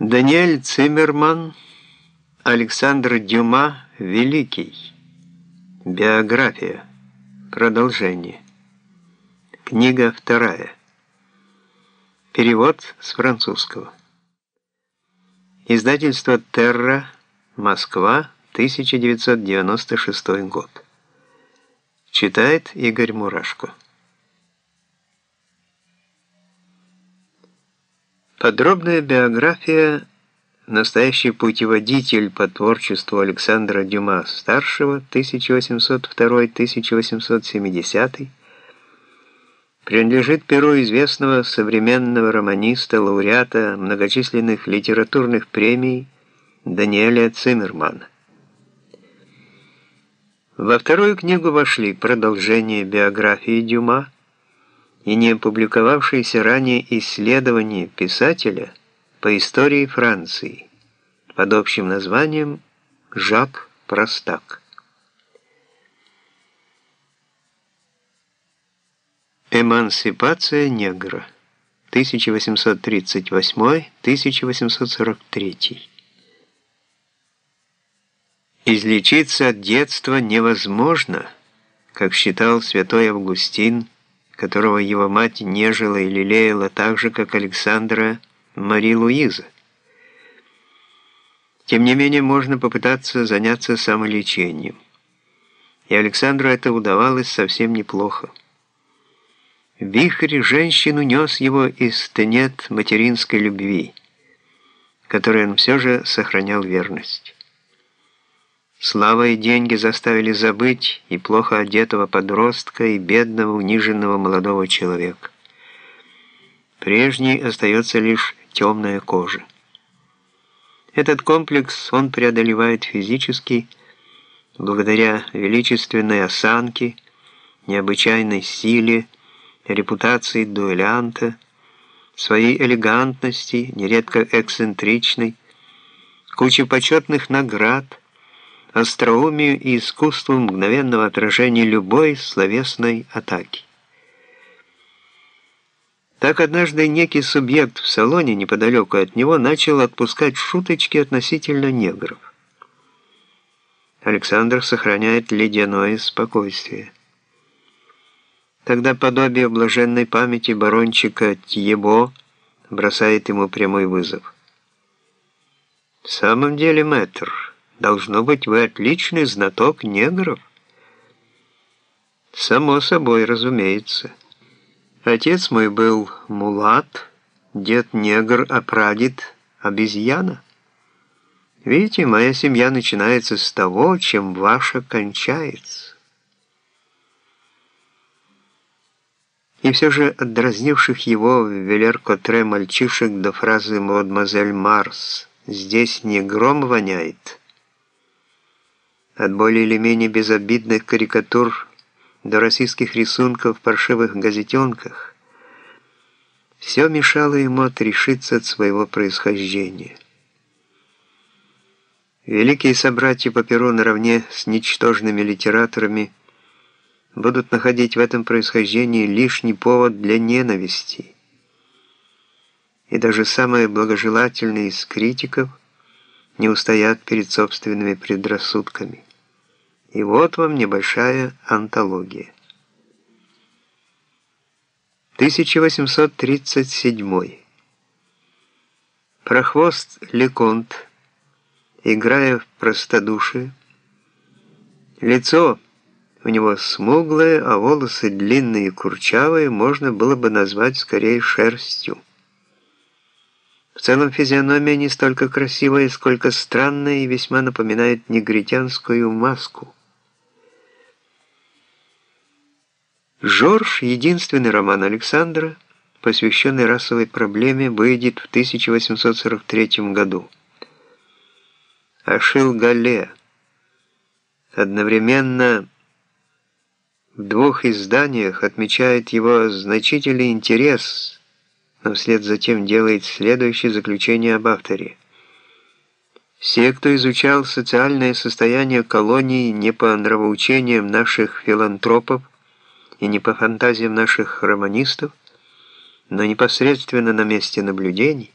Даниэль Циммерман, Александр Дюма, Великий. Биография. Продолжение. Книга вторая. Перевод с французского. Издательство «Терра», Москва, 1996 год. Читает Игорь Мурашко. Подробная биография «Настоящий путеводитель по творчеству Александра Дюма-старшего 1802-1870» принадлежит перу известного современного романиста, лауреата многочисленных литературных премий Даниэля Циммермана. Во вторую книгу вошли продолжение биографии Дюма, и не опубликовавшиеся ранее исследования писателя по истории Франции под общим названием «Жак Простак». Эмансипация негра 1838-1843 Излечиться от детства невозможно, как считал святой Августин которого его мать нежила и лелеяла так же, как Александра Мари Луиза. Тем не менее, можно попытаться заняться самолечением. И Александру это удавалось совсем неплохо. Вихрь женщин унес его из тенет материнской любви, которой он все же сохранял верность. Слава и деньги заставили забыть и плохо одетого подростка, и бедного, униженного молодого человека. Прежней остается лишь темная кожа. Этот комплекс он преодолевает физически, благодаря величественной осанке, необычайной силе, репутации дуэлянта, своей элегантности, нередко эксцентричной, куче почетных наград, остроумию и искусству мгновенного отражения любой словесной атаки. Так однажды некий субъект в салоне неподалеку от него начал отпускать шуточки относительно негров. Александр сохраняет ледяное спокойствие. Тогда подобие блаженной памяти барончика Тьебо бросает ему прямой вызов. «В самом деле, мэтр», Должно быть, вы отличный знаток негров. Само собой, разумеется. Отец мой был мулат, дед негр, а прадед обезьяна. Видите, моя семья начинается с того, чем ваша кончается. И все же от дразнивших его Велер-Котре мальчишек до фразы «Мадемуазель Марс» «Здесь не гром воняет», от более или менее безобидных карикатур до российских рисунков в паршивых газетенках, все мешало ему отрешиться от своего происхождения. Великие собратья по перу наравне с ничтожными литераторами будут находить в этом происхождении лишний повод для ненависти. И даже самые благожелательные из критиков не устоят перед собственными предрассудками. И вот вам небольшая антология. 1837. Прохвост Леконт, играя в простодушие, лицо у него смуглое, а волосы длинные и курчавые можно было бы назвать скорее шерстью. В целом физиономия не столько красивая, сколько странная и весьма напоминает негритянскую маску. Жорж, единственный роман Александра, посвященный расовой проблеме, выйдет в 1843 году. Ашил Гале одновременно в двух изданиях отмечает его значительный интерес, но вслед за тем делает следующее заключение об авторе. Все, кто изучал социальное состояние колонии не по нравоучениям наших филантропов, и не по фантазиям наших романистов, но непосредственно на месте наблюдений,